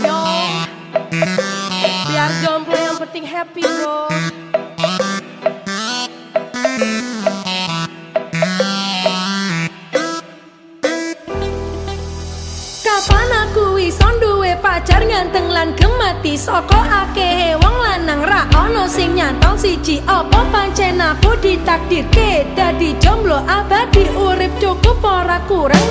Yo, biar jomblo yang penting happy bro. Pacar nganteng lan gemati saka akeh wong lanang ra ono sing nyantol siji. Apa pancen aku ditakdirke dadi jomblo? Abadi urip cukup ora kurang